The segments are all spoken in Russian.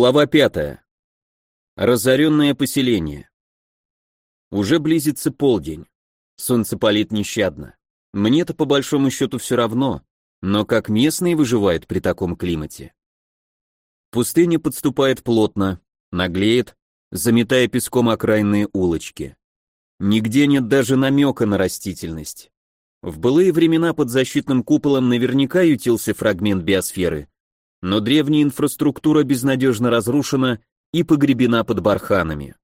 Глава пятая. Разоренное поселение. Уже близится полдень. Солнце палит нещадно. Мне-то по большому счету все равно, но как местные выживают при таком климате? Пустыня подступает плотно, наглеет, заметая песком окраинные улочки. Нигде нет даже намека на растительность. В былые времена под защитным куполом наверняка ютился фрагмент биосферы, но древняя инфраструктура безнадежно разрушена и погребена под барханами.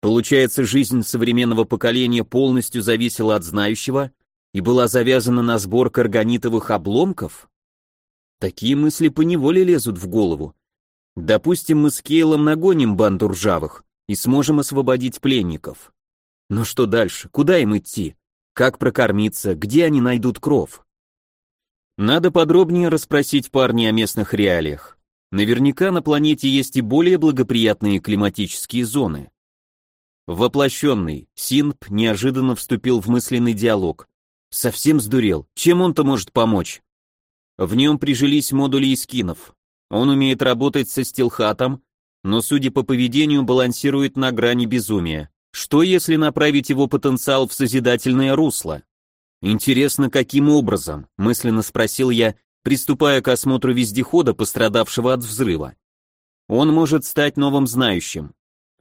Получается, жизнь современного поколения полностью зависела от знающего и была завязана на сбор карганитовых обломков? Такие мысли поневоле лезут в голову. Допустим, мы с Кейлом нагоним банду ржавых и сможем освободить пленников. Но что дальше? Куда им идти? Как прокормиться? Где они найдут кров? Надо подробнее расспросить парня о местных реалиях. Наверняка на планете есть и более благоприятные климатические зоны. Воплощенный, Синп неожиданно вступил в мысленный диалог. Совсем сдурел, чем он-то может помочь? В нем прижились модули и скинов. Он умеет работать со стилхатом, но, судя по поведению, балансирует на грани безумия. Что если направить его потенциал в созидательное русло? Интересно, каким образом, мысленно спросил я, приступая к осмотру вездехода, пострадавшего от взрыва. Он может стать новым знающим.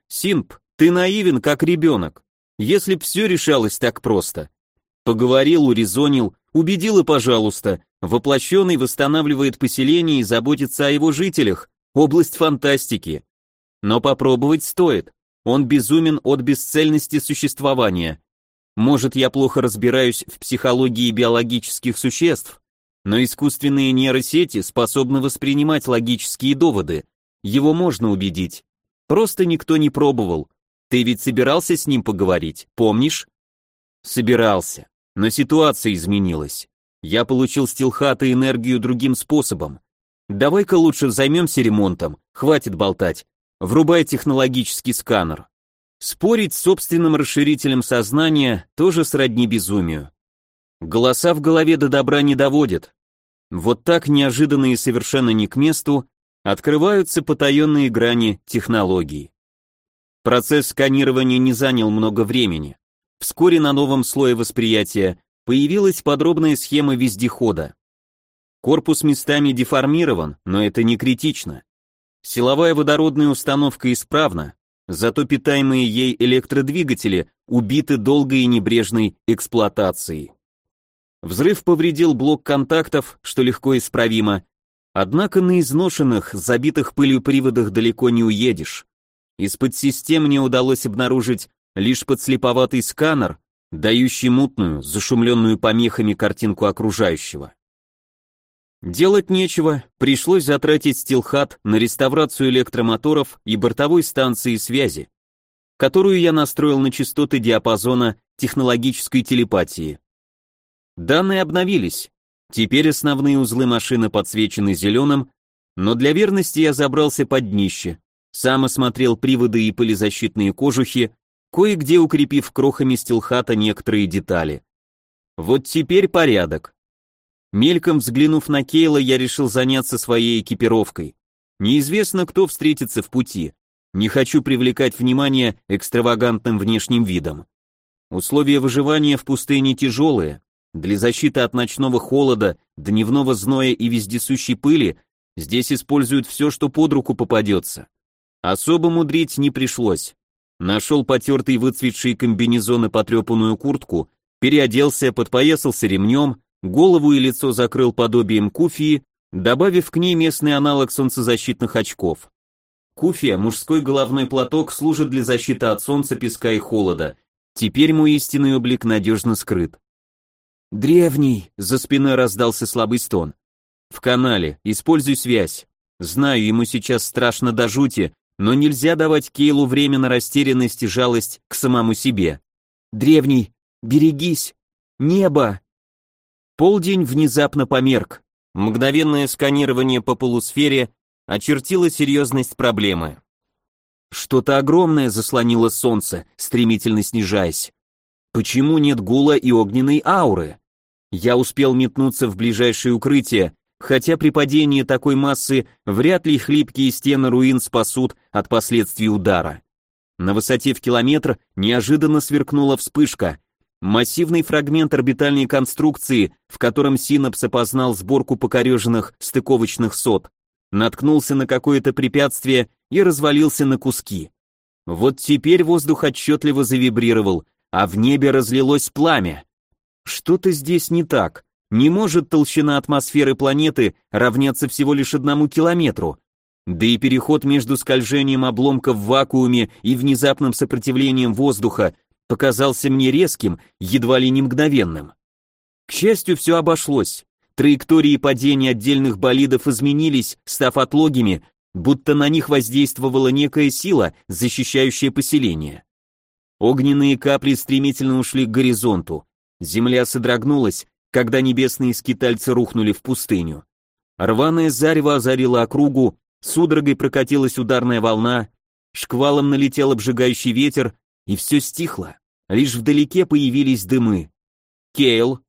Симп, ты наивен, как ребенок. Если б все решалось так просто. Поговорил, урезонил, убедил и пожалуйста. Воплощенный восстанавливает поселение и заботится о его жителях. Область фантастики. Но попробовать стоит. Он безумен от бесцельности существования. Может, я плохо разбираюсь в психологии биологических существ, но искусственные нейросети способны воспринимать логические доводы. Его можно убедить. Просто никто не пробовал. Ты ведь собирался с ним поговорить, помнишь? Собирался. Но ситуация изменилась. Я получил стилхат и энергию другим способом. Давай-ка лучше займемся ремонтом, хватит болтать. Врубай технологический сканер. Спорить с собственным расширителем сознания тоже сродни безумию. Голоса в голове до добра не доводят. Вот так неожиданно и совершенно не к месту открываются потаенные грани технологий. Процесс сканирования не занял много времени. Вскоре на новом слое восприятия появилась подробная схема вездехода. Корпус местами деформирован, но это не критично. Силовая водородная установка исправна, зато питаемые ей электродвигатели убиты долгой и небрежной эксплуатацией. Взрыв повредил блок контактов, что легко исправимо, однако на изношенных, забитых пылью приводах далеко не уедешь. Из-под систем мне удалось обнаружить лишь подслеповатый сканер, дающий мутную, зашумленную помехами картинку окружающего. Делать нечего, пришлось затратить стилхат на реставрацию электромоторов и бортовой станции связи, которую я настроил на частоты диапазона технологической телепатии. Данные обновились. Теперь основные узлы машины подсвечены зеленым, но для верности я забрался под днище, сам осмотрел приводы и пылезащитные кожухи, кое-где укрепив крохами стилхата некоторые детали. Вот теперь порядок. Мельком взглянув на Кейла, я решил заняться своей экипировкой. Неизвестно, кто встретится в пути. Не хочу привлекать внимание экстравагантным внешним видом. Условия выживания в пустыне тяжелые. Для защиты от ночного холода, дневного зноя и вездесущей пыли здесь используют все, что под руку попадется. Особо мудрить не пришлось. Нашел потертый выцветший комбинезон и потрепанную куртку, переоделся, подпоясался ремнем, голову и лицо закрыл подобием куфии, добавив к ней местный аналог солнцезащитных очков. Куфия, мужской головной платок, служит для защиты от солнца, песка и холода. Теперь мой истинный облик надежно скрыт. «Древний!» — за спиной раздался слабый стон. «В канале, используй связь. Знаю, ему сейчас страшно до жути, но нельзя давать Кейлу время на растерянность и жалость к самому себе. Древний, берегись! Небо!» Полдень внезапно померк. Мгновенное сканирование по полусфере очертило серьезность проблемы. Что-то огромное заслонило солнце, стремительно снижаясь. Почему нет гула и огненной ауры? Я успел метнуться в ближайшее укрытие, хотя при падении такой массы вряд ли хлипкие стены руин спасут от последствий удара. На высоте в километр неожиданно сверкнула вспышка. Массивный фрагмент орбитальной конструкции, в котором Синапс опознал сборку покореженных стыковочных сот, наткнулся на какое-то препятствие и развалился на куски. Вот теперь воздух отчетливо завибрировал, а в небе разлилось пламя. Что-то здесь не так. Не может толщина атмосферы планеты равняться всего лишь одному километру. Да и переход между скольжением обломков в вакууме и внезапным сопротивлением воздуха показался мне резким, едва ли не мгновенным. К счастью, все обошлось. Траектории падения отдельных болидов изменились, став отлогими, будто на них воздействовала некая сила, защищающая поселение. Огненные капли стремительно ушли к горизонту. Земля содрогнулась, когда небесные скитальцы рухнули в пустыню. Рваное зарево озарило округу, судорогой прокатилась ударная волна, шквалом налетел обжигающий ветер, и все стихло. Лишь вдалеке появились дымы. Кейл.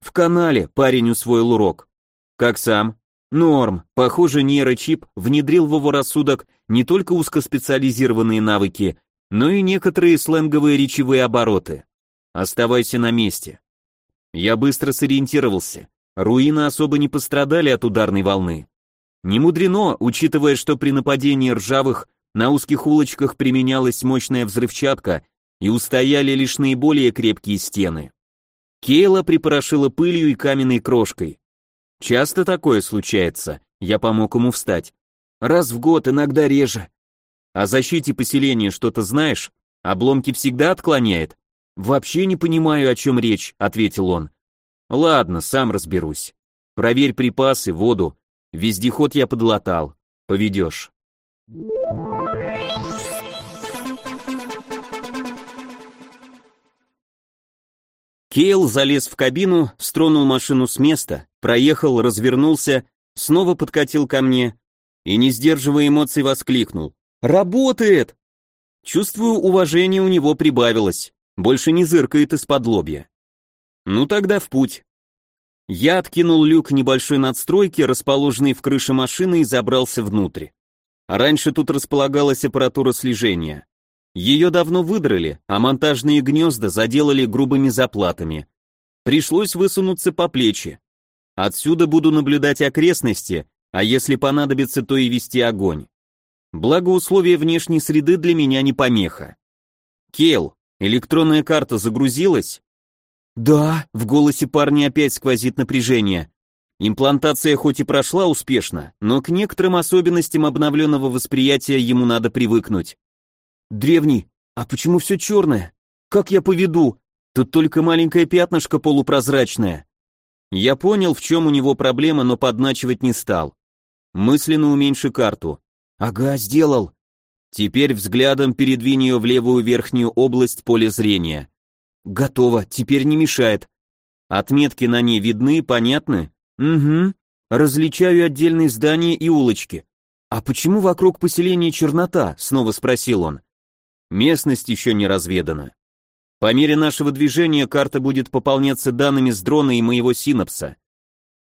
В канале парень усвоил урок. Как сам? Норм. Похоже, нейрочип внедрил в его рассудок не только узкоспециализированные навыки, но и некоторые сленговые речевые обороты. Оставайся на месте. Я быстро сориентировался. Руины особо не пострадали от ударной волны. Не мудрено, учитывая, что при нападении ржавых на узких улочках применялась мощная взрывчатка и устояли лишь наиболее крепкие стены. Кейла припорошила пылью и каменной крошкой. Часто такое случается, я помог ему встать. Раз в год, иногда реже. О защите поселения что-то знаешь? Обломки всегда отклоняет? Вообще не понимаю, о чем речь, ответил он. Ладно, сам разберусь. Проверь припасы, воду. Вездеход я подлатал. Поведешь. Кейл залез в кабину, стронул машину с места, проехал, развернулся, снова подкатил ко мне и, не сдерживая эмоций, воскликнул. «Работает!» Чувствую, уважение у него прибавилось, больше не зыркает из-под лобья. Ну тогда в путь. Я откинул люк небольшой надстройки, расположенной в крыше машины, и забрался внутрь. Раньше тут располагалась аппаратура слежения. Ее давно выдрали, а монтажные гнезда заделали грубыми заплатами. Пришлось высунуться по плечи. Отсюда буду наблюдать окрестности, а если понадобится, то и вести огонь. Благо условия внешней среды для меня не помеха. Кейл, электронная карта загрузилась? Да, в голосе парня опять сквозит напряжение. Имплантация хоть и прошла успешно, но к некоторым особенностям обновленного восприятия ему надо привыкнуть. Древний, а почему все черное? Как я поведу? Тут только маленькое пятнышко полупрозрачное. Я понял, в чем у него проблема, но подначивать не стал. Мысленно уменьши карту. Ага, сделал. Теперь взглядом передвинь ее в левую верхнюю область поля зрения. Готово, теперь не мешает. Отметки на ней видны, понятны? Угу. Различаю отдельные здания и улочки. А почему вокруг поселения чернота? Снова спросил он. Местность еще не разведана. По мере нашего движения карта будет пополняться данными с дрона и моего синапса.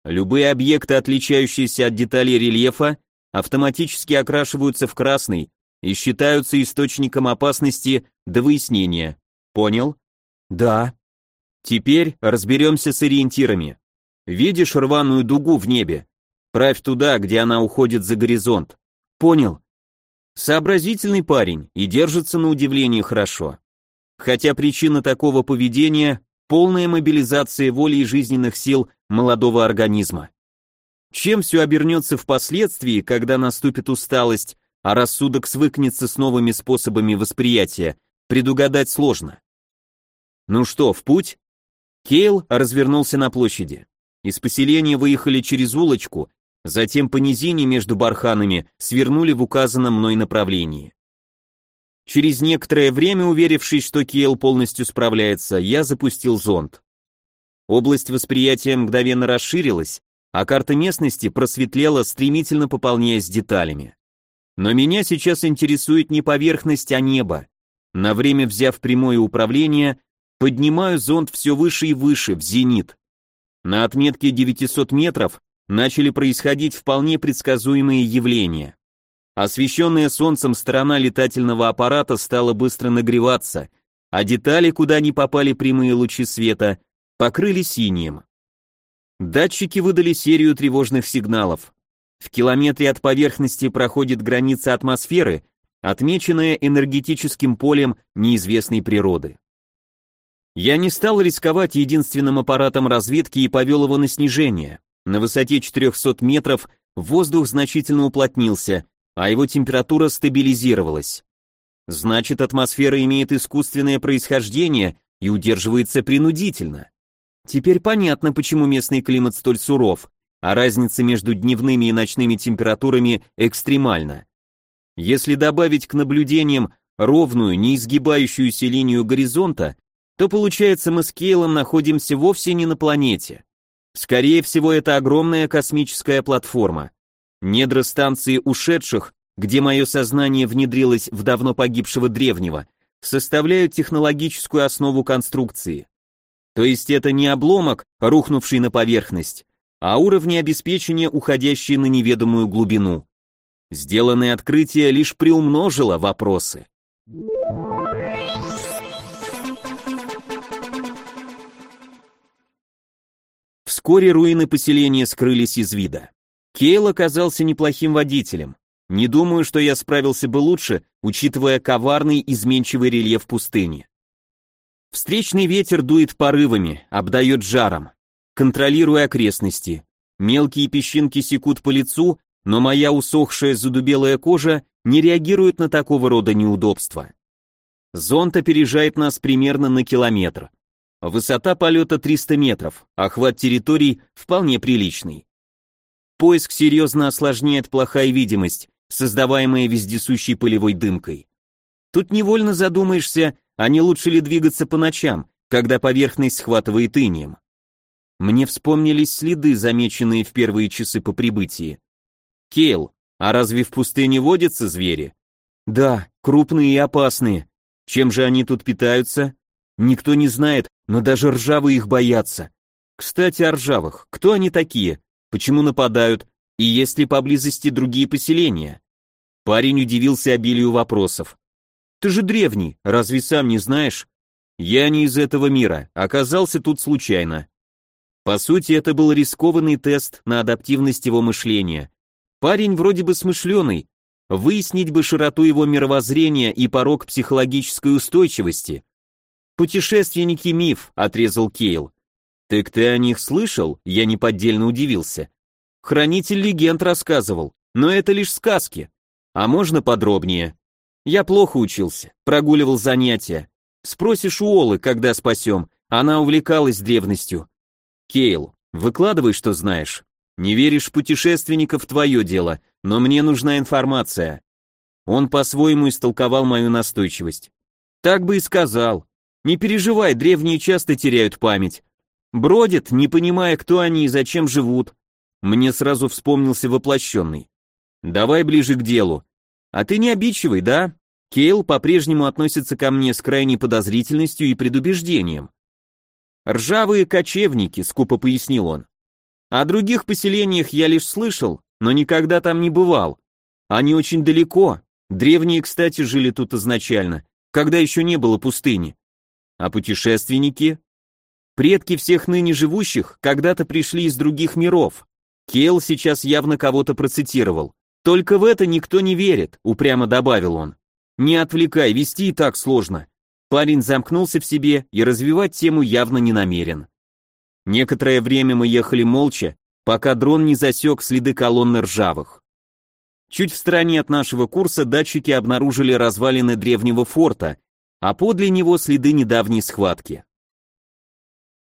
Любые объекты, отличающиеся от деталей рельефа, автоматически окрашиваются в красный и считаются источником опасности до выяснения. Понял? Да. Теперь разберемся с ориентирами. Видишь рваную дугу в небе? Правь туда, где она уходит за горизонт. Понял. Сообразительный парень и держится на удивление хорошо. Хотя причина такого поведения – полная мобилизация воли и жизненных сил молодого организма. Чем все обернется впоследствии, когда наступит усталость, а рассудок свыкнется с новыми способами восприятия, предугадать сложно. Ну что, в путь? Кейл развернулся на площади. Из поселения выехали через улочку, Затем по низине между барханами свернули в указанном мной направлении. Через некоторое время, уверившись, что Киел полностью справляется, я запустил зонд. Область восприятия мгновенно расширилась, а карта местности просветлела, стремительно пополняясь деталями. Но меня сейчас интересует не поверхность, а небо. На время взяв прямое управление, поднимаю зонд все выше и выше, в зенит. На отметке 900 метров начали происходить вполне предсказуемые явления. Освещенная солнцем сторона летательного аппарата стала быстро нагреваться, а детали, куда не попали прямые лучи света, покрыли синим. Датчики выдали серию тревожных сигналов. В километре от поверхности проходит граница атмосферы, отмеченная энергетическим полем неизвестной природы. Я не стал рисковать единственным аппаратом разведки и повел его на снижение. На высоте 400 метров воздух значительно уплотнился, а его температура стабилизировалась. Значит, атмосфера имеет искусственное происхождение и удерживается принудительно. Теперь понятно, почему местный климат столь суров, а разница между дневными и ночными температурами экстремальна. Если добавить к наблюдениям ровную, не изгибающуюся линию горизонта, то получается мы с Кейлом находимся вовсе не на планете. Скорее всего, это огромная космическая платформа. Недра станции ушедших, где мое сознание внедрилось в давно погибшего древнего, составляют технологическую основу конструкции. То есть это не обломок, рухнувший на поверхность, а уровни обеспечения, уходящие на неведомую глубину. Сделанное открытие лишь приумножило вопросы. Вскоре руины поселения скрылись из вида. Кейл оказался неплохим водителем. Не думаю, что я справился бы лучше, учитывая коварный изменчивый рельеф пустыни. Встречный ветер дует порывами, обдает жаром. Контролируя окрестности. Мелкие песчинки секут по лицу, но моя усохшая задубелая кожа не реагирует на такого рода неудобства. Зонт опережает нас примерно на километр. Высота полета 300 метров, охват территорий вполне приличный. Поиск серьезно осложняет плохая видимость, создаваемая вездесущей пылевой дымкой. Тут невольно задумаешься, а не лучше ли двигаться по ночам, когда поверхность схватывает инием. Мне вспомнились следы, замеченные в первые часы по прибытии. Кейл, а разве в пустыне водятся звери? Да, крупные и опасные. Чем же они тут питаются? Никто не знает, но даже ржавые их боятся. Кстати, о ржавых. Кто они такие? Почему нападают? И есть ли поблизости другие поселения? Парень удивился обилию вопросов. Ты же древний, разве сам не знаешь? Я не из этого мира, оказался тут случайно. По сути, это был рискованный тест на адаптивность его мышления. Парень вроде бы смышленый, выяснить бы широту его мировоззрения и порог психологической устойчивости. «Путешественники миф», — отрезал Кейл. «Так ты о них слышал?» — я неподдельно удивился. «Хранитель легенд рассказывал, но это лишь сказки. А можно подробнее?» Я плохо учился, прогуливал занятия. Спросишь у Олы, когда спасем, она увлекалась древностью. Кейл, выкладывай, что знаешь. Не веришь путешественников, твое дело, но мне нужна информация. Он по-своему истолковал мою настойчивость. Так бы и сказал. Не переживай, древние часто теряют память. Бродят, не понимая, кто они и зачем живут. Мне сразу вспомнился воплощенный. Давай ближе к делу. А ты не обидчивый, да? Кейл по-прежнему относится ко мне с крайней подозрительностью и предубеждением. «Ржавые кочевники», — скупо пояснил он. «О других поселениях я лишь слышал, но никогда там не бывал. Они очень далеко. Древние, кстати, жили тут изначально, когда еще не было пустыни. А путешественники? Предки всех ныне живущих когда-то пришли из других миров. Кейл сейчас явно кого-то процитировал. Только в это никто не верит, упрямо добавил он. Не отвлекай, вести и так сложно. Парень замкнулся в себе и развивать тему явно не намерен. Некоторое время мы ехали молча, пока дрон не засек следы колонны ржавых. Чуть в стороне от нашего курса датчики обнаружили развалины древнего форта, а подле него следы недавней схватки.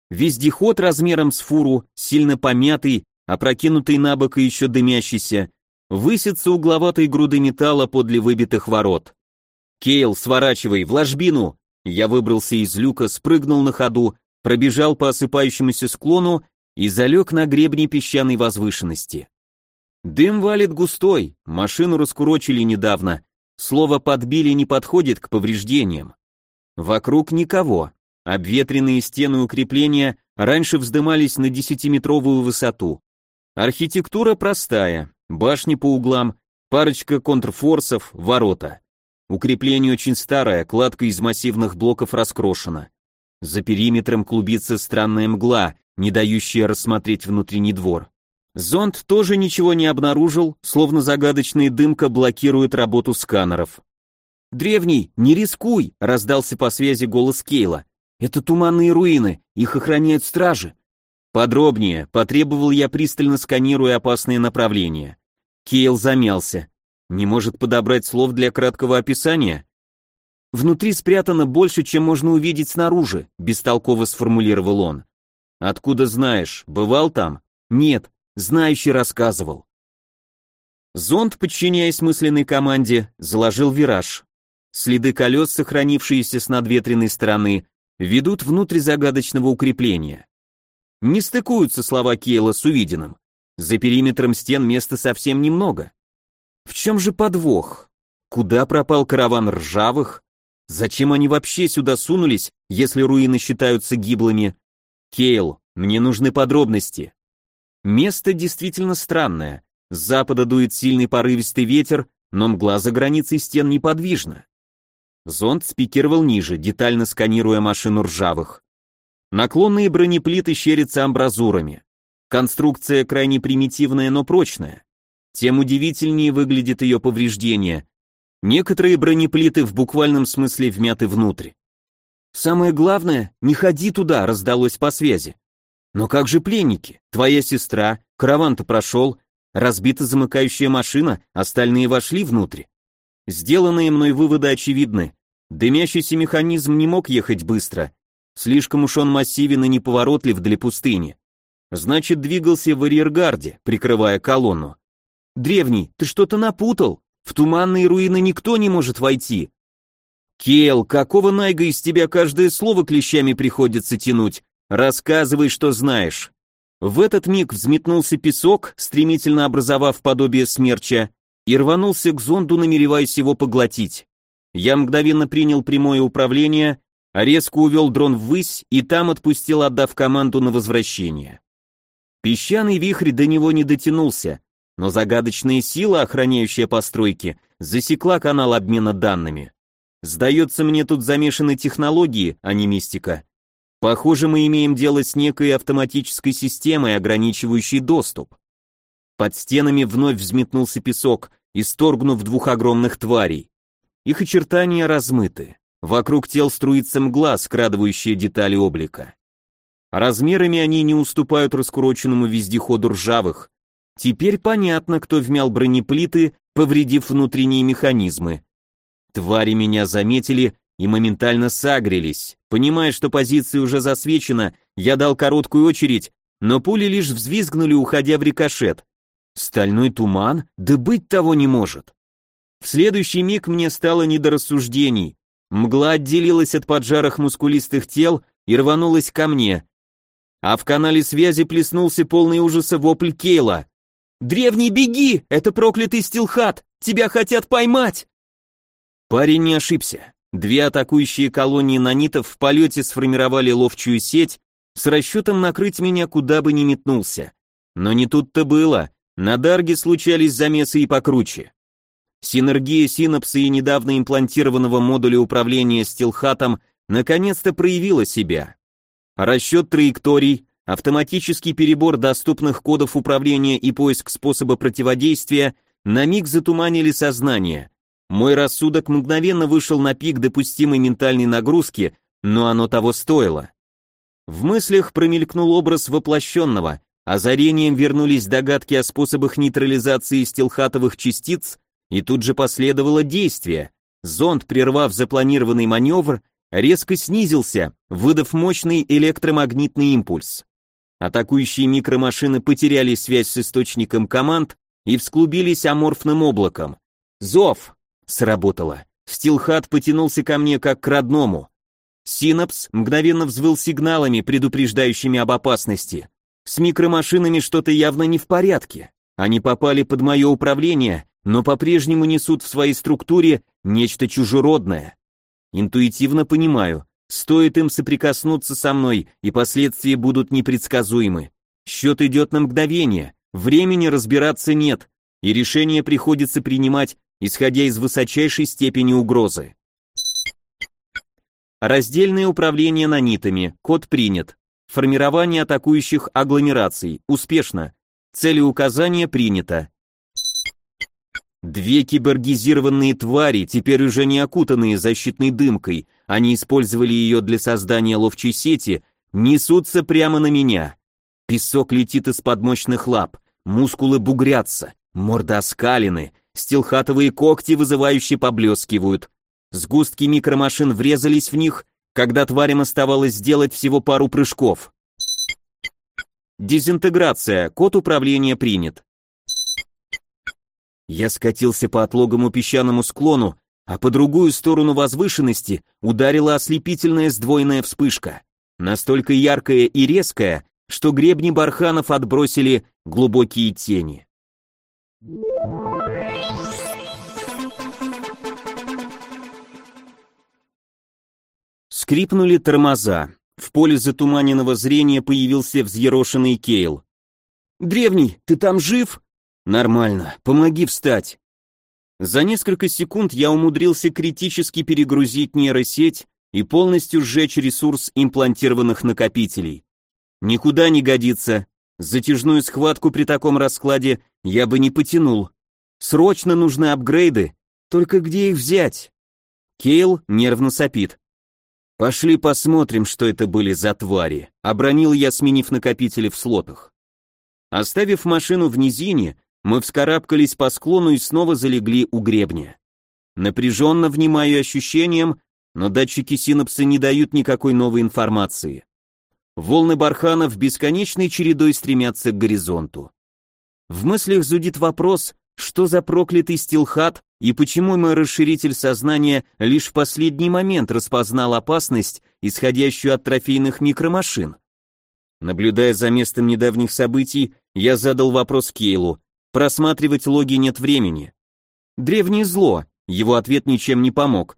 Вездеход размером с фуру, сильно помятый, опрокинутый на бок и еще дымящийся, высится угловатой груды металла подле выбитых ворот. «Кейл, сворачивай, в ложбину!» Я выбрался из люка, спрыгнул на ходу, пробежал по осыпающемуся склону и залег на гребне песчаной возвышенности. Дым валит густой, машину раскурочили недавно, слово «подбили» не подходит к повреждениям. Вокруг никого, обветренные стены укрепления раньше вздымались на десятиметровую высоту. Архитектура простая, башни по углам, парочка контрфорсов, ворота. Укрепление очень старое, кладка из массивных блоков раскрошена. За периметром клубится странная мгла, не дающая рассмотреть внутренний двор. Зонд тоже ничего не обнаружил, словно загадочная дымка блокирует работу сканеров. «Древний, не рискуй!» — раздался по связи голос Кейла. «Это туманные руины, их охраняют стражи». «Подробнее», — потребовал я, пристально сканируя опасные направления. Кейл замялся. «Не может подобрать слов для краткого описания?» «Внутри спрятано больше, чем можно увидеть снаружи», — бестолково сформулировал он. «Откуда знаешь? Бывал там?» «Нет, знающий рассказывал». Зонд, подчиняясь мысленной команде, заложил вираж. Следы колес, сохранившиеся с надветренной стороны, ведут внутрь загадочного укрепления. Не стыкуются слова Кейла с увиденным. За периметром стен места совсем немного. В чем же подвох? Куда пропал караван ржавых? Зачем они вообще сюда сунулись, если руины считаются гиблыми? Кейл, мне нужны подробности. Место действительно странное. С запада дует сильный порывистый ветер, но мгла за границей стен неподвижна. Зонд спикировал ниже, детально сканируя машину ржавых. Наклонные бронеплиты щерятся амбразурами. Конструкция крайне примитивная, но прочная. Тем удивительнее выглядит ее повреждение. Некоторые бронеплиты в буквальном смысле вмяты внутрь. «Самое главное, не ходи туда», — раздалось по связи. «Но как же пленники? Твоя сестра, караван-то прошел, разбита замыкающая машина, остальные вошли внутрь. Сделанные мной выводы очевидны. Дымящийся механизм не мог ехать быстро. Слишком уж он массивен и неповоротлив для пустыни. Значит, двигался в арьергарде, прикрывая колонну. «Древний, ты что-то напутал. В туманные руины никто не может войти». «Кел, какого найга из тебя каждое слово клещами приходится тянуть? Рассказывай, что знаешь». В этот миг взметнулся песок, стремительно образовав подобие смерча, и рванулся к зонду, намереваясь его поглотить. Я мгновенно принял прямое управление, а резко увел дрон ввысь и там отпустил, отдав команду на возвращение. Песчаный вихрь до него не дотянулся, но загадочная сила, охраняющая постройки, засекла канал обмена данными. Сдается мне тут замешаны технологии, а не мистика. Похоже, мы имеем дело с некой автоматической системой, ограничивающей доступ. Под стенами вновь взметнулся песок, исторгнув двух огромных тварей. Их очертания размыты. Вокруг тел струится мгла, скрадывающая детали облика. Размерами они не уступают раскуроченному вездеходу ржавых. Теперь понятно, кто вмял бронеплиты, повредив внутренние механизмы. Твари меня заметили и моментально сагрились. Понимая, что позиция уже засвечена, я дал короткую очередь, но пули лишь взвизгнули, уходя в рикошет. Стальной туман? Да быть того не может. В следующий миг мне стало не до рассуждений. Мгла отделилась от поджарых мускулистых тел и рванулась ко мне. А в канале связи плеснулся полный ужаса вопль Кейла. «Древний, беги! Это проклятый стилхат! Тебя хотят поймать!» Парень не ошибся. Две атакующие колонии нанитов в полете сформировали ловчую сеть с расчетом накрыть меня куда бы ни метнулся. Но не тут-то было. На Дарге случались замесы и покруче. Синергия синапса и недавно имплантированного модуля управления стилхатом наконец-то проявила себя. Расчет траекторий, автоматический перебор доступных кодов управления и поиск способа противодействия на миг затуманили сознание. Мой рассудок мгновенно вышел на пик допустимой ментальной нагрузки, но оно того стоило. В мыслях промелькнул образ воплощенного, Озарением вернулись догадки о способах нейтрализации стилхатовых частиц, и тут же последовало действие. Зонд, прервав запланированный маневр, резко снизился, выдав мощный электромагнитный импульс. Атакующие микромашины потеряли связь с источником команд и всклубились аморфным облаком. «Зов!» — сработало. Стилхат потянулся ко мне как к родному. Синапс мгновенно взвыл сигналами, предупреждающими об опасности. С микромашинами что-то явно не в порядке. Они попали под мое управление, но по-прежнему несут в своей структуре нечто чужеродное. Интуитивно понимаю, стоит им соприкоснуться со мной, и последствия будут непредсказуемы. Счет идет на мгновение, Времени разбираться нет, и решение приходится принимать, исходя из высочайшей степени угрозы. Раздельное управление нанитами, код принят. Формирование атакующих агломераций, успешно. Целеуказание принято. Две киборгизированные твари, теперь уже не окутанные защитной дымкой, они использовали ее для создания ловчей сети, несутся прямо на меня. Песок летит из-под мощных лап, мускулы бугрятся, морда оскалены, стилхатовые когти вызывающе поблескивают. Сгустки микромашин врезались в них, когда тварям оставалось сделать всего пару прыжков. Дезинтеграция, код управления принят. Я скатился по отлогому песчаному склону, а по другую сторону возвышенности ударила ослепительная сдвоенная вспышка, настолько яркая и резкая, что гребни барханов отбросили глубокие тени. Скрипнули тормоза. В поле затуманенного зрения появился взъерошенный Кейл. «Древний, ты там жив?» «Нормально, помоги встать». За несколько секунд я умудрился критически перегрузить нейросеть и полностью сжечь ресурс имплантированных накопителей. Никуда не годится. Затяжную схватку при таком раскладе я бы не потянул. Срочно нужны апгрейды, только где их взять? Кейл нервно сопит. Пошли посмотрим, что это были за твари, обронил я, сменив накопители в слотах. Оставив машину в низине, мы вскарабкались по склону и снова залегли у гребня. Напряженно внимаю ощущениям, но датчики синапса не дают никакой новой информации. Волны барханов бесконечной чередой стремятся к горизонту. В мыслях зудит вопрос, что за проклятый стилхат и почему мой расширитель сознания лишь в последний момент распознал опасность, исходящую от трофейных микромашин. Наблюдая за местом недавних событий, я задал вопрос Кейлу. Просматривать логи нет времени. Древнее зло, его ответ ничем не помог.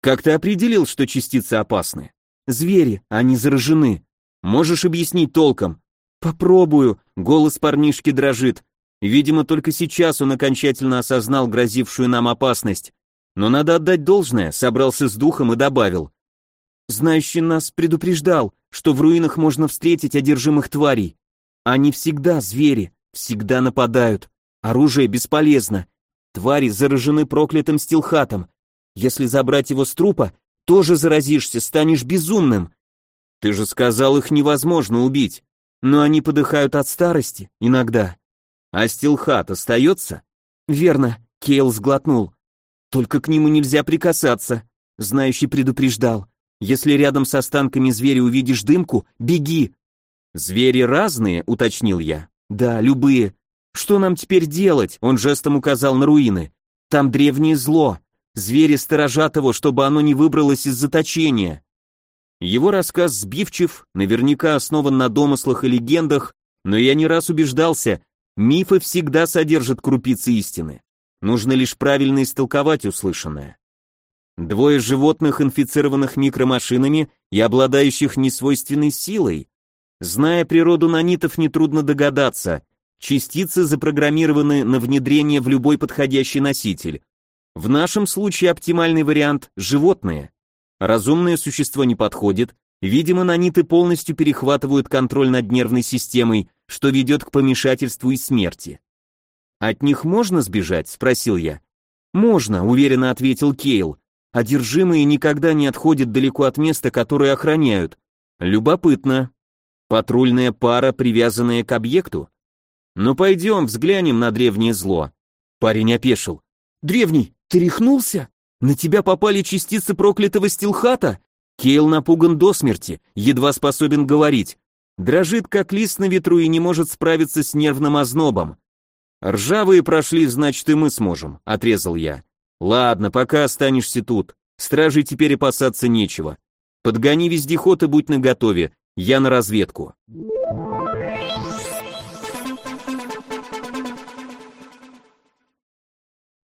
Как ты определил, что частицы опасны? Звери, они заражены. Можешь объяснить толком? Попробую, голос парнишки дрожит. Видимо, только сейчас он окончательно осознал грозившую нам опасность. Но надо отдать должное, собрался с духом и добавил. Знающий нас предупреждал, что в руинах можно встретить одержимых тварей. Они всегда звери, всегда нападают. Оружие бесполезно. Твари заражены проклятым стилхатом. Если забрать его с трупа, тоже заразишься, станешь безумным. Ты же сказал, их невозможно убить. Но они подыхают от старости, иногда. А стилхат остается? Верно, Кейл сглотнул. Только к нему нельзя прикасаться. Знающий предупреждал. Если рядом с останками зверя увидишь дымку, беги. Звери разные, уточнил я. Да, любые. Что нам теперь делать? Он жестом указал на руины. Там древнее зло. Звери сторожат его, чтобы оно не выбралось из заточения. Его рассказ сбивчив, наверняка основан на домыслах и легендах, но я не раз убеждался, Мифы всегда содержат крупицы истины. Нужно лишь правильно истолковать услышанное. Двое животных, инфицированных микромашинами и обладающих несвойственной силой. Зная природу нанитов, нетрудно догадаться. Частицы запрограммированы на внедрение в любой подходящий носитель. В нашем случае оптимальный вариант – животные. Разумное существо не подходит, видимо, наниты полностью перехватывают контроль над нервной системой, что ведет к помешательству и смерти. «От них можно сбежать?» — спросил я. «Можно», — уверенно ответил Кейл. «Одержимые никогда не отходят далеко от места, которое охраняют. Любопытно. Патрульная пара, привязанная к объекту? Ну пойдем, взглянем на древнее зло». Парень опешил. «Древний, ты рехнулся? На тебя попали частицы проклятого стилхата?» Кейл напуган до смерти, едва способен говорить. Дрожит, как лист на ветру и не может справиться с нервным ознобом. «Ржавые прошли, значит, и мы сможем», — отрезал я. «Ладно, пока останешься тут. Стражей теперь опасаться нечего. Подгони вездеход и будь наготове. Я на разведку».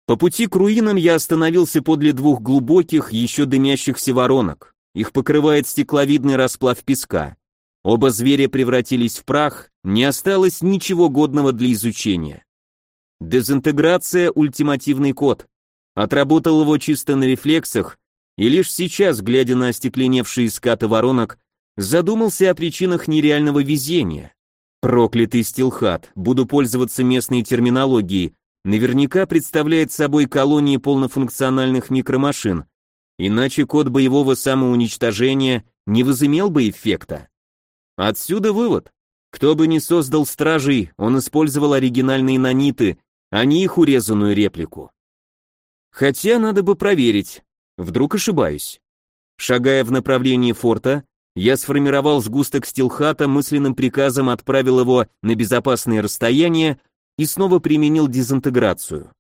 По пути к руинам я остановился подле двух глубоких, еще дымящихся воронок. Их покрывает стекловидный расплав песка. Оба зверя превратились в прах, не осталось ничего годного для изучения. Дезинтеграция – ультимативный код. Отработал его чисто на рефлексах, и лишь сейчас, глядя на остекленевшие скаты воронок, задумался о причинах нереального везения. Проклятый стилхат, буду пользоваться местной терминологией, наверняка представляет собой колонии полнофункциональных микромашин, иначе код боевого самоуничтожения не возымел бы эффекта. Отсюда вывод. Кто бы ни создал стражей, он использовал оригинальные наниты, а не их урезанную реплику. Хотя надо бы проверить, вдруг ошибаюсь. Шагая в направлении форта, я сформировал сгусток стилхата, мысленным приказом отправил его на безопасное расстояние и снова применил дезинтеграцию.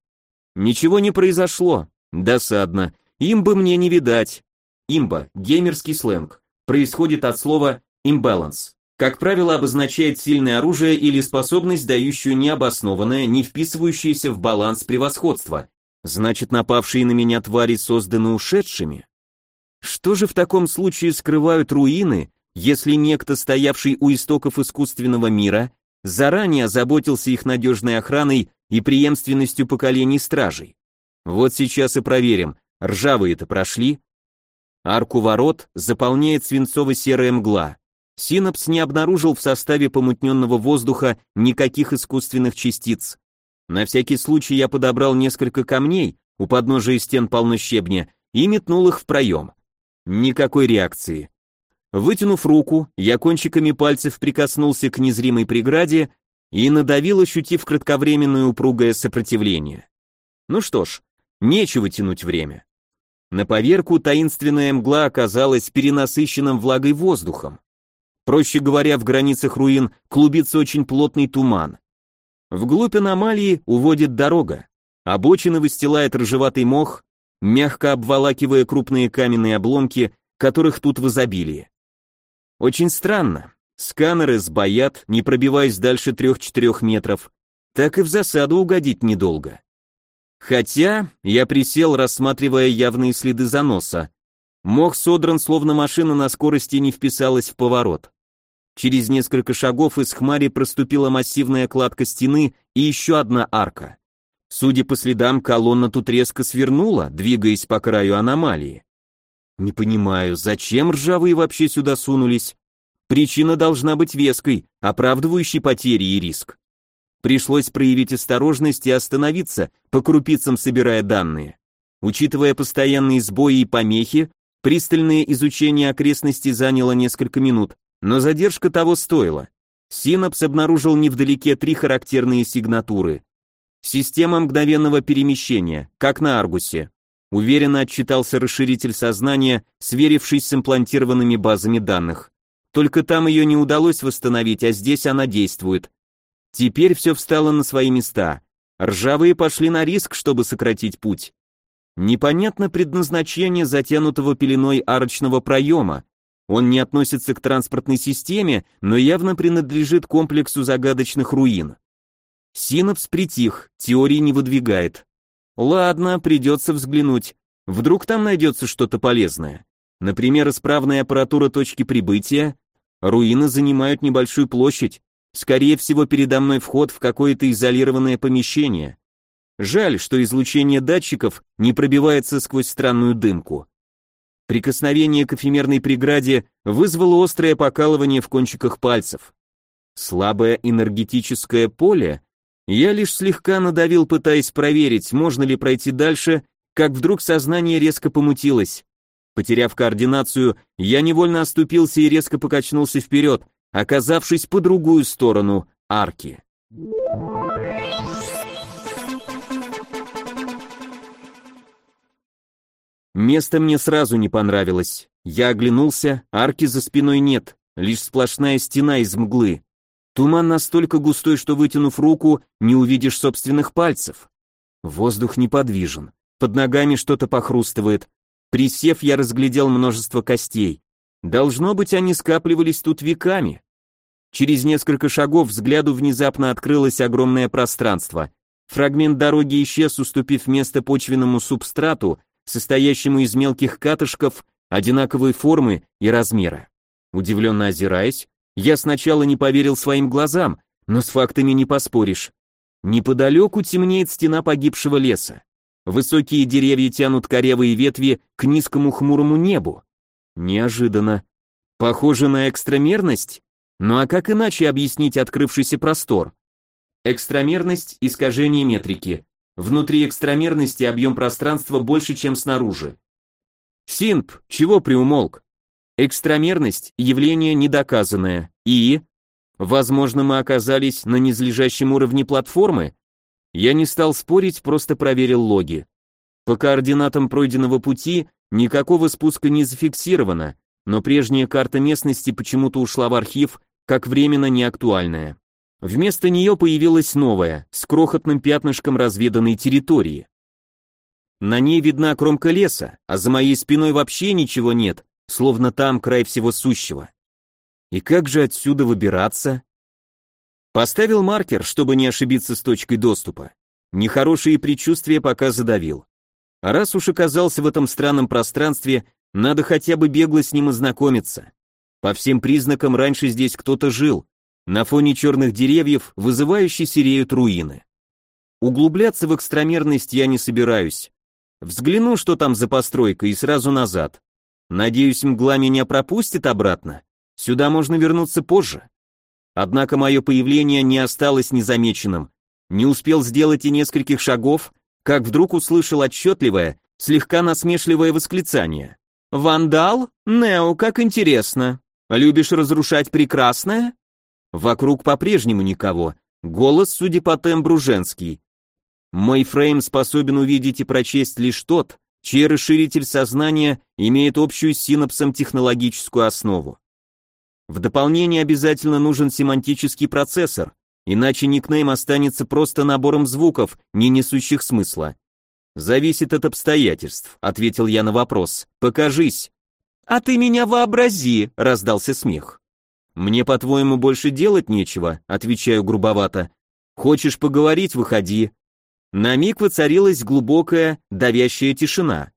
Ничего не произошло. Досадно. Им бы мне не видать. Имба, геймерский сленг, происходит от слова imbalance. Как правило, обозначает сильное оружие или способность, дающую необоснованное, не вписывающееся в баланс превосходства. Значит, напавшие на меня твари созданы ушедшими? Что же в таком случае скрывают руины, если некто, стоявший у истоков искусственного мира, заранее озаботился их надежной охраной и преемственностью поколений стражей? Вот сейчас и проверим, ржавые-то прошли? Арку ворот заполняет свинцово-серая мгла. Синапс не обнаружил в составе помутненного воздуха никаких искусственных частиц. На всякий случай я подобрал несколько камней, у подножия стен полно щебня, и метнул их в проем. Никакой реакции. Вытянув руку, я кончиками пальцев прикоснулся к незримой преграде и надавил, ощутив кратковременное упругое сопротивление. Ну что ж, нечего тянуть время. На поверку таинственная мгла оказалась перенасыщенным влагой воздухом. Проще говоря, в границах руин клубится очень плотный туман. Вглубь аномалии уводит дорога. Обочины выстилает рыжеватый мох, мягко обволакивая крупные каменные обломки, которых тут в изобилии. Очень странно. Сканеры сбоят, не пробиваясь дальше 3-4 метров, так и в засаду угодить недолго. Хотя я присел, рассматривая явные следы заноса. Мох содран, словно машина на скорости не вписалась в поворот. Через несколько шагов из хмари проступила массивная кладка стены и еще одна арка. Судя по следам, колонна тут резко свернула, двигаясь по краю аномалии. Не понимаю, зачем ржавые вообще сюда сунулись? Причина должна быть веской, оправдывающей потери и риск. Пришлось проявить осторожность и остановиться, по крупицам собирая данные. Учитывая постоянные сбои и помехи, пристальное изучение окрестностей заняло несколько минут, но задержка того стоила. Синапс обнаружил невдалеке три характерные сигнатуры. Система мгновенного перемещения, как на Аргусе. Уверенно отчитался расширитель сознания, сверившись с имплантированными базами данных. Только там ее не удалось восстановить, а здесь она действует. Теперь все встало на свои места. Ржавые пошли на риск, чтобы сократить путь. Непонятно предназначение затянутого пеленой арочного проема. Он не относится к транспортной системе, но явно принадлежит комплексу загадочных руин. Синапс притих, теории не выдвигает. Ладно, придется взглянуть. Вдруг там найдется что-то полезное. Например, исправная аппаратура точки прибытия. Руины занимают небольшую площадь. Скорее всего, передо мной вход в какое-то изолированное помещение. Жаль, что излучение датчиков не пробивается сквозь странную дымку. Прикосновение к эфемерной преграде вызвало острое покалывание в кончиках пальцев. Слабое энергетическое поле я лишь слегка надавил, пытаясь проверить, можно ли пройти дальше, как вдруг сознание резко помутилось. Потеряв координацию, я невольно оступился и резко покачнулся вперед, оказавшись по другую сторону арки. Место мне сразу не понравилось. Я оглянулся, арки за спиной нет, лишь сплошная стена из мглы. Туман настолько густой, что вытянув руку, не увидишь собственных пальцев. Воздух неподвижен. Под ногами что-то похрустывает. Присев, я разглядел множество костей. Должно быть, они скапливались тут веками. Через несколько шагов взгляду внезапно открылось огромное пространство. Фрагмент дороги исчез, уступив место почвенному субстрату, состоящему из мелких катышков одинаковой формы и размера. Удивленно озираясь, Я сначала не поверил своим глазам, но с фактами не поспоришь. Неподалеку темнеет стена погибшего леса. Высокие деревья тянут корявые ветви к низкому хмурому небу. Неожиданно. Похоже на экстрамерность? Ну а как иначе объяснить открывшийся простор? Экстрамерность – искажение метрики. Внутри экстрамерности объем пространства больше, чем снаружи. Синп, чего приумолк? Экстрамерность – явление недоказанное. И? Возможно, мы оказались на низлежащем уровне платформы? Я не стал спорить, просто проверил логи. По координатам пройденного пути никакого спуска не зафиксировано, но прежняя карта местности почему-то ушла в архив как временно неактуальная. Вместо нее появилась новая, с крохотным пятнышком разведанной территории. На ней видна кромка леса, а за моей спиной вообще ничего нет, словно там край всего сущего. И как же отсюда выбираться? Поставил маркер, чтобы не ошибиться с точкой доступа. Нехорошие предчувствия пока задавил. А раз уж оказался в этом странном пространстве, надо хотя бы бегло с ним ознакомиться. По всем признакам раньше здесь кто-то жил. На фоне черных деревьев вызывающе сереют руины. Углубляться в экстрамерность я не собираюсь. Взгляну, что там за постройка, и сразу назад. Надеюсь, мгла меня пропустит обратно. Сюда можно вернуться позже. Однако мое появление не осталось незамеченным. Не успел сделать и нескольких шагов, как вдруг услышал отчетливое, слегка насмешливое восклицание. «Вандал? Нео, как интересно! Любишь разрушать прекрасное?» Вокруг по-прежнему никого. Голос, судя по тембру, женский. Мой фрейм способен увидеть и прочесть лишь тот, чей расширитель сознания имеет общую с синапсом технологическую основу. В дополнение обязательно нужен семантический процессор, иначе никнейм останется просто набором звуков, не несущих смысла. Зависит от обстоятельств, ответил я на вопрос. Покажись. А ты меня вообрази, раздался смех. Мне, по-твоему, больше делать нечего, отвечаю грубовато. Хочешь поговорить, выходи. На миг воцарилась глубокая, давящая тишина.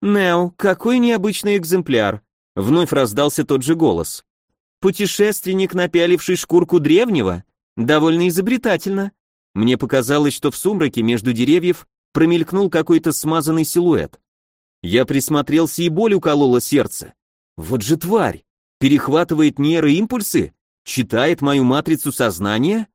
Нео, какой необычный экземпляр, вновь раздался тот же голос. Путешественник, напяливший шкурку древнего? Довольно изобретательно. Мне показалось, что в сумраке между деревьев промелькнул какой-то смазанный силуэт. Я присмотрелся и боль уколола сердце. Вот же тварь! Перехватывает нейроимпульсы? Читает мою матрицу сознания?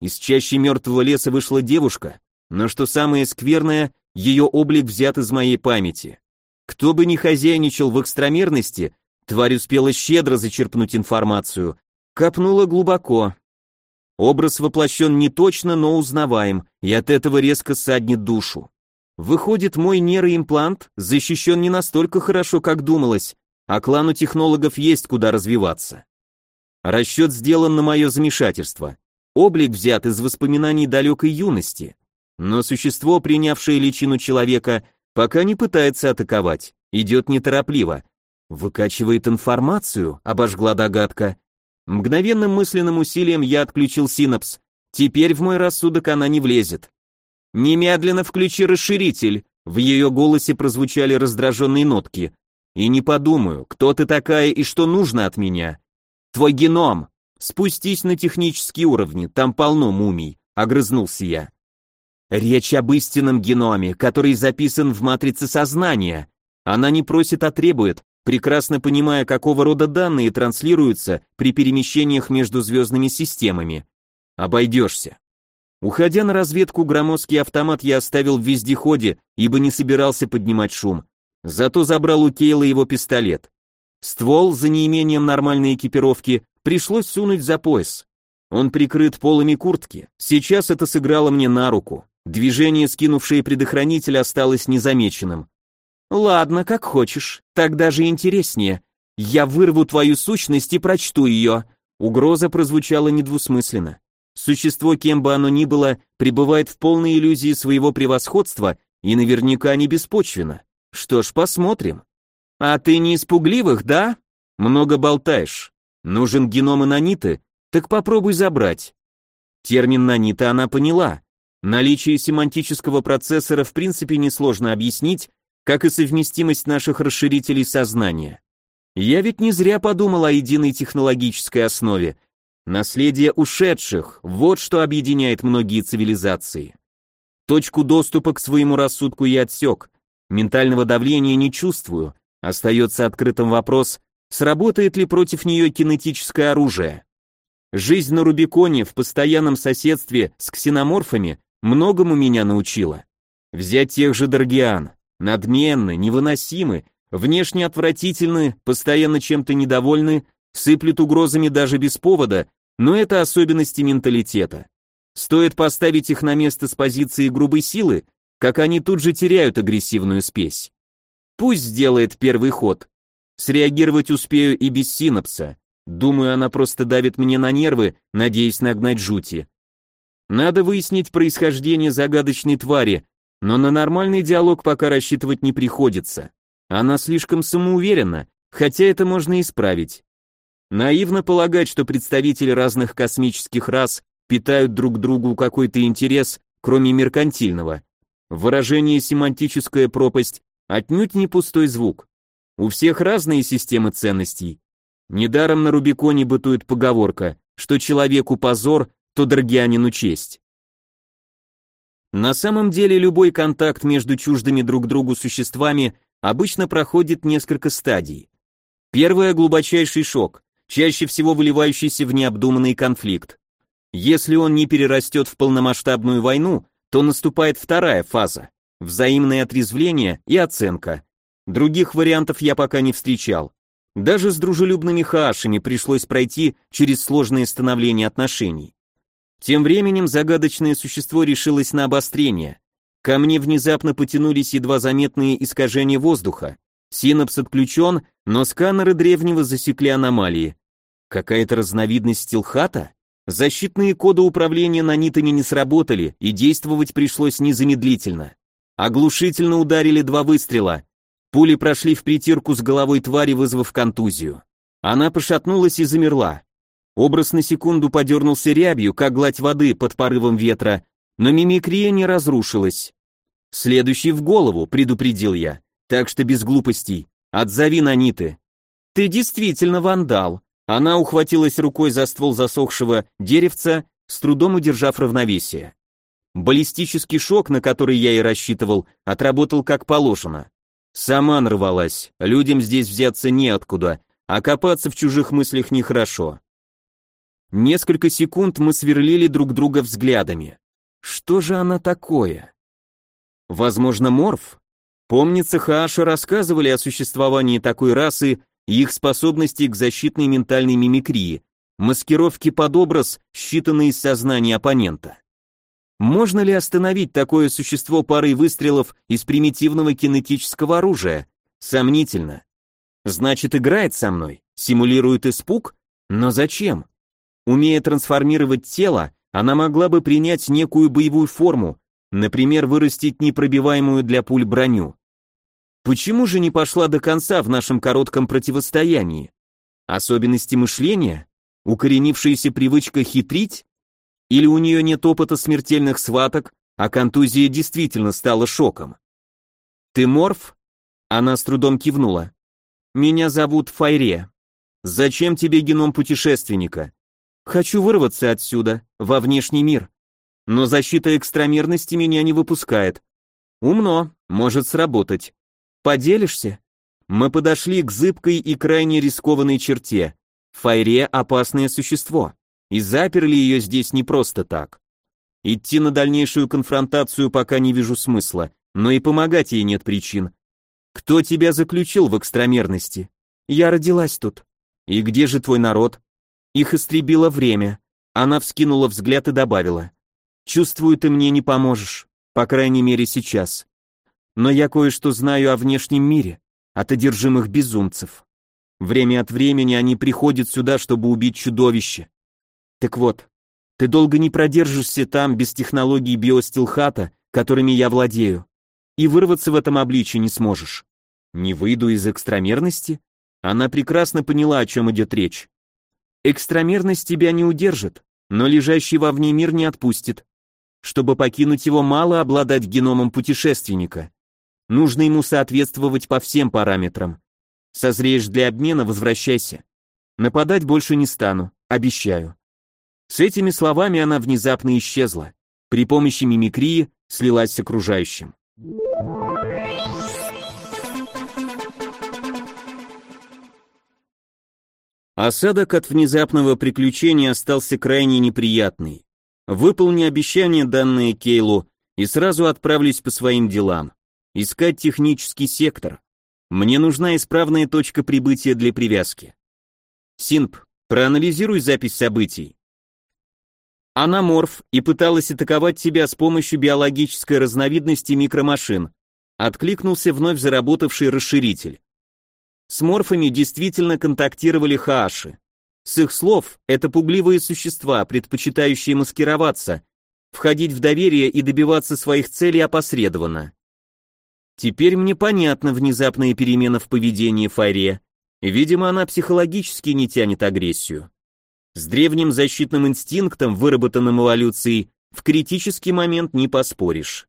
Из чащи мертвого леса вышла девушка, но что самое скверное, ее облик взят из моей памяти. Кто бы ни хозяйничал в экстрамерности, Тварь успела щедро зачерпнуть информацию, копнула глубоко. Образ воплощен не точно, но узнаваем, и от этого резко саднет душу. Выходит, мой нейроимплант защищен не настолько хорошо, как думалось, а клану технологов есть куда развиваться. Расчет сделан на мое замешательство. Облик взят из воспоминаний далекой юности. Но существо, принявшее личину человека, пока не пытается атаковать, идет неторопливо, Выкачивает информацию, обожгла догадка. Мгновенным мысленным усилием я отключил синапс. Теперь в мой рассудок она не влезет. Немедленно включи расширитель. В ее голосе прозвучали раздраженные нотки. И не подумаю, кто ты такая и что нужно от меня. Твой геном. Спустись на технические уровни, там полно мумий, огрызнулся я. Речь об истинном геноме, который записан в матрице сознания. Она не просит, а требует, прекрасно понимая, какого рода данные транслируются при перемещениях между звездными системами. Обойдешься. Уходя на разведку, громоздкий автомат я оставил в вездеходе, ибо не собирался поднимать шум. Зато забрал у Кейла его пистолет. Ствол, за неимением нормальной экипировки, пришлось сунуть за пояс. Он прикрыт полами куртки. Сейчас это сыграло мне на руку. Движение, скинувшее предохранитель, осталось незамеченным. Ладно, как хочешь, так даже интереснее. Я вырву твою сущность и прочту ее. Угроза прозвучала недвусмысленно. Существо, кем бы оно ни было, пребывает в полной иллюзии своего превосходства и наверняка не беспочвенно. Что ж, посмотрим. А ты не испугливых, да? Много болтаешь. Нужен геном анониты? Так попробуй забрать. Термин нанита она поняла. Наличие семантического процессора в принципе несложно объяснить, как и совместимость наших расширителей сознания. Я ведь не зря подумал о единой технологической основе. Наследие ушедших, вот что объединяет многие цивилизации. Точку доступа к своему рассудку я отсек, ментального давления не чувствую, остается открытым вопрос, сработает ли против нее кинетическое оружие. Жизнь на Рубиконе в постоянном соседстве с ксеноморфами многому меня научила. Взять тех же Даргиан, надменны, невыносимы, внешне отвратительны, постоянно чем-то недовольны, сыплют угрозами даже без повода, но это особенности менталитета. Стоит поставить их на место с позиции грубой силы, как они тут же теряют агрессивную спесь. Пусть сделает первый ход. Среагировать успею и без синапса. Думаю, она просто давит мне на нервы, надеясь нагнать жути. Надо выяснить происхождение загадочной твари, но на нормальный диалог пока рассчитывать не приходится. Она слишком самоуверена, хотя это можно исправить. Наивно полагать, что представители разных космических рас питают друг другу какой-то интерес, кроме меркантильного. Выражение «семантическая пропасть» отнюдь не пустой звук. У всех разные системы ценностей. Недаром на Рубиконе бытует поговорка, что человеку позор, то Драгианину честь. На самом деле любой контакт между чуждыми друг другу существами обычно проходит несколько стадий. Первая – глубочайший шок, чаще всего выливающийся в необдуманный конфликт. Если он не перерастет в полномасштабную войну, то наступает вторая фаза – взаимное отрезвление и оценка. Других вариантов я пока не встречал. Даже с дружелюбными хаашами пришлось пройти через сложное становление отношений. Тем временем загадочное существо решилось на обострение. Ко мне внезапно потянулись едва заметные искажения воздуха. Синапс отключен, но сканеры древнего засекли аномалии. Какая-то разновидность стилхата? Защитные коды управления нанитами не сработали, и действовать пришлось незамедлительно. Оглушительно ударили два выстрела. Пули прошли в притирку с головой твари, вызвав контузию. Она пошатнулась и замерла. Образ на секунду подернулся рябью, как гладь воды под порывом ветра, но мимикрия не разрушилась. «Следующий в голову», — предупредил я. «Так что без глупостей. Отзови наниты». «Ты действительно вандал», она ухватилась рукой за ствол засохшего деревца, с трудом удержав равновесие. Баллистический шок, на который я и рассчитывал, отработал как положено. Сама нарвалась, людям здесь взяться неоткуда, а копаться в чужих мыслях нехорошо. Несколько секунд мы сверлили друг друга взглядами. Что же она такое? Возможно, морф? Помнится, Хааши рассказывали о существовании такой расы их способности к защитной ментальной мимикрии, маскировки под образ, считанные из сознания оппонента. Можно ли остановить такое существо парой выстрелов из примитивного кинетического оружия? Сомнительно. Значит, играет со мной, симулирует испуг? Но зачем? Умея трансформировать тело, она могла бы принять некую боевую форму, например, вырастить непробиваемую для пуль броню. Почему же не пошла до конца в нашем коротком противостоянии? Особенности мышления? Укоренившаяся привычка хитрить? Или у нее нет опыта смертельных схваток, а контузия действительно стала шоком? Ты морф? Она с трудом кивнула. Меня зовут Файре. Зачем тебе геном путешественника? Хочу вырваться отсюда, во внешний мир. Но защита экстрамерности меня не выпускает. Умно, может сработать. Поделишься? Мы подошли к зыбкой и крайне рискованной черте. Файре опасное существо, и заперли ее здесь не просто так. Идти на дальнейшую конфронтацию пока не вижу смысла, но и помогать ей нет причин. Кто тебя заключил в экстрамерности? Я родилась тут. И где же твой народ? Их истребило время. Она вскинула взгляд и добавила. Чувствую, ты мне не поможешь, по крайней мере сейчас но я кое-что знаю о внешнем мире, от одержимых безумцев. Время от времени они приходят сюда, чтобы убить чудовище. Так вот, ты долго не продержишься там без технологий биостилхата, которыми я владею, и вырваться в этом обличье не сможешь. Не выйду из экстрамерности? Она прекрасно поняла, о чем идет речь. Экстрамерность тебя не удержит, но лежащий вовне мир не отпустит. Чтобы покинуть его, мало обладать геномом путешественника. Нужно ему соответствовать по всем параметрам. Созреешь для обмена, возвращайся. Нападать больше не стану, обещаю. С этими словами она внезапно исчезла. При помощи мимикрии слилась с окружающим. Осадок от внезапного приключения остался крайне неприятный. Выполни обещание, данное Кейлу, и сразу отправлюсь по своим делам. Искать технический сектор. Мне нужна исправная точка прибытия для привязки. Синп, проанализируй запись событий. Она морф и пыталась атаковать тебя с помощью биологической разновидности микромашин. Откликнулся вновь заработавший расширитель. С морфами действительно контактировали хааши. С их слов, это пугливые существа, предпочитающие маскироваться, входить в доверие и добиваться своих целей опосредованно. Теперь мне понятна внезапная перемена в поведении Фаре. Видимо, она психологически не тянет агрессию. С древним защитным инстинктом, выработанным эволюцией, в критический момент не поспоришь.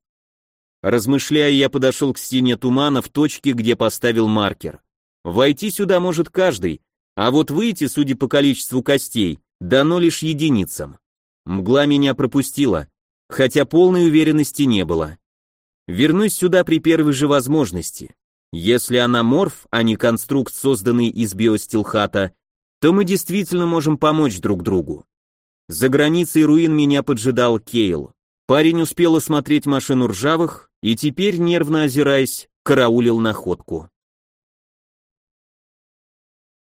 Размышляя, я подошел к стене тумана в точке, где поставил маркер. Войти сюда может каждый, а вот выйти, судя по количеству костей, дано лишь единицам. Мгла меня пропустила, хотя полной уверенности не было. Вернусь сюда при первой же возможности. Если она морф, а не конструкт, созданный из биостилхата, то мы действительно можем помочь друг другу. За границей руин меня поджидал Кейл. Парень успел осмотреть машину ржавых и теперь, нервно озираясь, караулил находку.